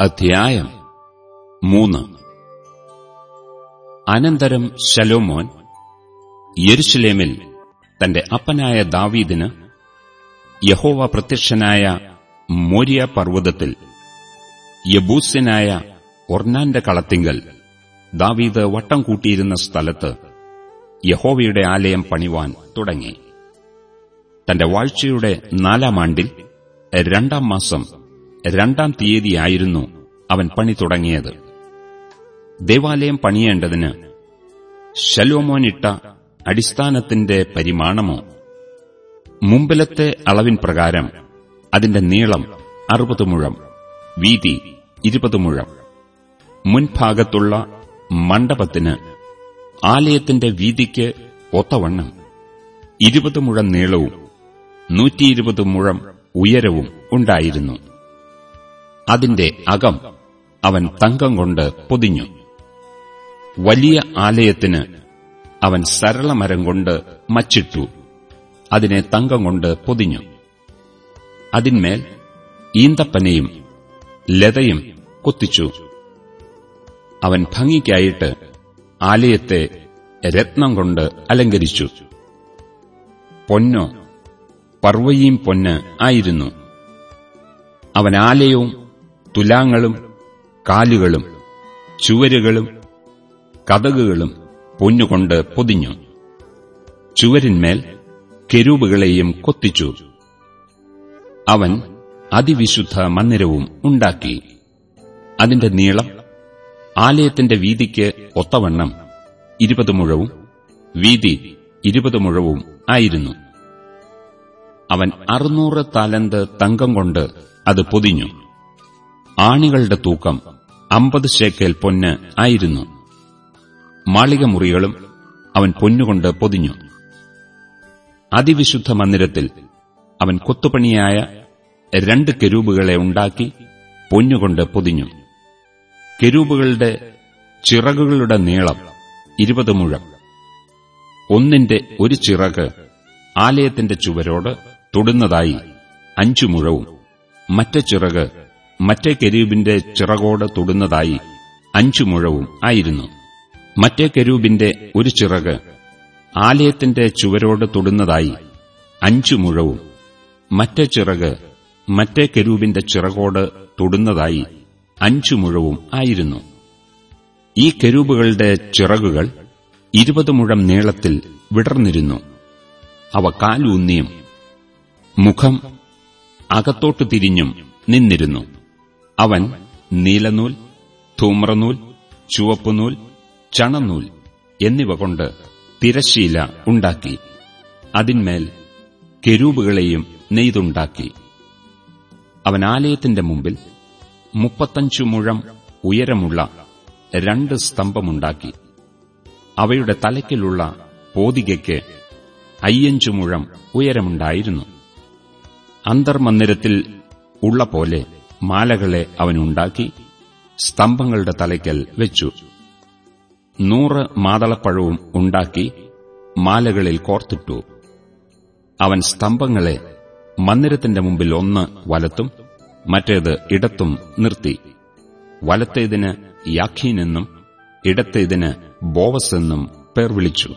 അധ്യായം മൂന്ന്. അനന്തരം ശലോമോൻ യെരുഷലേമിൽ തന്റെ അപ്പനായ ദാവീദിന് യഹോവ പ്രത്യക്ഷനായ മോര്യ പർവതത്തിൽ യബൂസ്യനായ ഒർണാന്റെ കളത്തിങ്കൽ ദാവീദ് വട്ടം കൂട്ടിയിരുന്ന സ്ഥലത്ത് യഹോവയുടെ ആലയം പണിവാൻ തുടങ്ങി. തന്റെ വാഴ്ചയുടെ നാലാം ആണ്ടിൽ രണ്ടാം മാസം രണ്ടാം തീയതിയായിരുന്നു അവൻ പണി തുടങ്ങിയത്. ദേവാലയം പണിയേണ്ടതിന് ശലോമോനിട്ട അടിസ്ഥാനത്തിന്റെ പരിമാണമോ? മുമ്പിലത്തെ അളവിൻ പ്രകാരം അതിന്റെ നീളം അറുപത് മുഴം വീതി ഇരുപത് മുഴം. മുൻഭാഗത്തുള്ള മണ്ഡപത്തിന് ആലയത്തിന്റെ വീതിക്ക് ഒത്തവണ്ണം ഇരുപത് മുഴം നീളവും നൂറ്റിയിരുപത് മുഴം ഉയരവും ഉണ്ടായിരുന്നു. അതിന്റെ അകം അവൻ തങ്കം കൊണ്ട് പൊതിഞ്ഞു. വലിയ ആലയത്തിന് അവൻ സരളമരം കൊണ്ട് മച്ചിട്ടു. അതിനെ തങ്കം കൊണ്ട് പൊതിഞ്ഞു. അതിന്മേൽ ഈന്തപ്പനയും ലതയും കൊത്തിച്ചു. അവൻ ഭംഗിക്കായിട്ട് ആലയത്തെ രത്നം കൊണ്ട് അലങ്കരിച്ചു. പൊന്നോ പർവയീം പൊന്ന് ആയിരുന്നു. അവൻ ആലയവും തുലാങ്ങളും കാലുകളും ചുവരുകളും കതകുകളും പൊന്നുകൊണ്ട് പൊതിഞ്ഞു. ചുവരിന്മേൽ കെരൂബുകളെയും കൊത്തിച്ചു. അവൻ അതിവിശുദ്ധ മന്ദിരവും ഉണ്ടാക്കി. അതിന്റെ നീളം ആലയത്തിന്റെ വീതിക്ക് ഒത്തവണ്ണം ഇരുപത് മുഴവും വീതി ഇരുപത് മുഴവും ആയിരുന്നു. അവൻ അറുന്നൂറ് താലന്ത് തങ്കം കൊണ്ട് അത് പൊതിഞ്ഞു. ആണികളുടെ തൂക്കം അമ്പത് ശേക്കേൽ പൊന്ന് ആയിരുന്നു. മാളികമുറികളും അവൻ പൊന്നുകൊണ്ട് പൊതിഞ്ഞു. അതിവിശുദ്ധ മന്ദിരത്തിൽ അവൻ കൊത്തുപണിയായ രണ്ട് കെരൂബുകളെ ഉണ്ടാക്കി പൊന്നുകൊണ്ട് പൊതിഞ്ഞു. കെരൂബുകളുടെ ചിറകുകളുടെ നീളം ഇരുപത് മുഴം. ഒന്നിന്റെ ഒരു ചിറക് ആലയത്തിന്റെ ചുവരോട് തൊടുന്നതായി അഞ്ചു മുഴവും. മറ്റു ചിറക് മറ്റേ കെരൂബിന്റെ ചിറകോട് തൊടുന്നതായി അഞ്ചു മുഴവും ആയിരുന്നു. മറ്റേ കെരൂബിന്റെ ഒരു ചിറക് ആലയത്തിന്റെ ചുവരോട് തൊടുന്നതായി അഞ്ചു മുഴവും. മറ്റേ ചിറക് മറ്റേ കെരൂബിന്റെ ചിറകോട് തൊടുന്നതായി അഞ്ചു മുഴവും ആയിരുന്നു. ഈ കെരൂബുകളുടെ ചിറകുകൾ ഇരുപത് മുഴം നീളത്തിൽ വിടർന്നിരുന്നു. അവ കാലൂന്നിയും മുഖം അകത്തോട്ടു തിരിഞ്ഞും നിന്നിരുന്നു. അവൻ നീലനൂൽ ധൂമ്രനൂൽ ചുവപ്പുനൂൽ ചണനൂൽ എന്നിവ കൊണ്ട് തിരശീല ഉണ്ടാക്കി. അതിന്മേൽ കെരൂബുകളെയും നെയ്തുണ്ടാക്കി. അവൻ ആലയത്തിന്റെ മുമ്പിൽ മുപ്പത്തഞ്ചു മുഴം ഉയരമുള്ള രണ്ട് സ്തംഭമുണ്ടാക്കി. അവയുടെ തലയ്ക്കിലുള്ള പോതികയ്ക്ക് അയ്യഞ്ചു മുഴം ഉയരമുണ്ടായിരുന്നു. അന്തർമന്ദിരത്തിൽ ഉള്ള പോലെ മാലകളെ അവനുണ്ടാക്കി സ്തംഭങ്ങളുടെ തലയ്ക്കൽ വെച്ചു. നൂറ് മാതളപ്പഴവും ഉണ്ടാക്കി മാലകളിൽ കോർത്തിട്ടു. അവൻ സ്തംഭങ്ങളെ മന്ദിരത്തിന്റെ മുമ്പിൽ ഒന്ന് വലത്തും മറ്റേത് ഇടത്തും നിർത്തി. വലത്തേതിന് യാഖീനെന്നും ഇടത്തേതിന് ബോവസ് എന്നും പേർ വിളിച്ചു.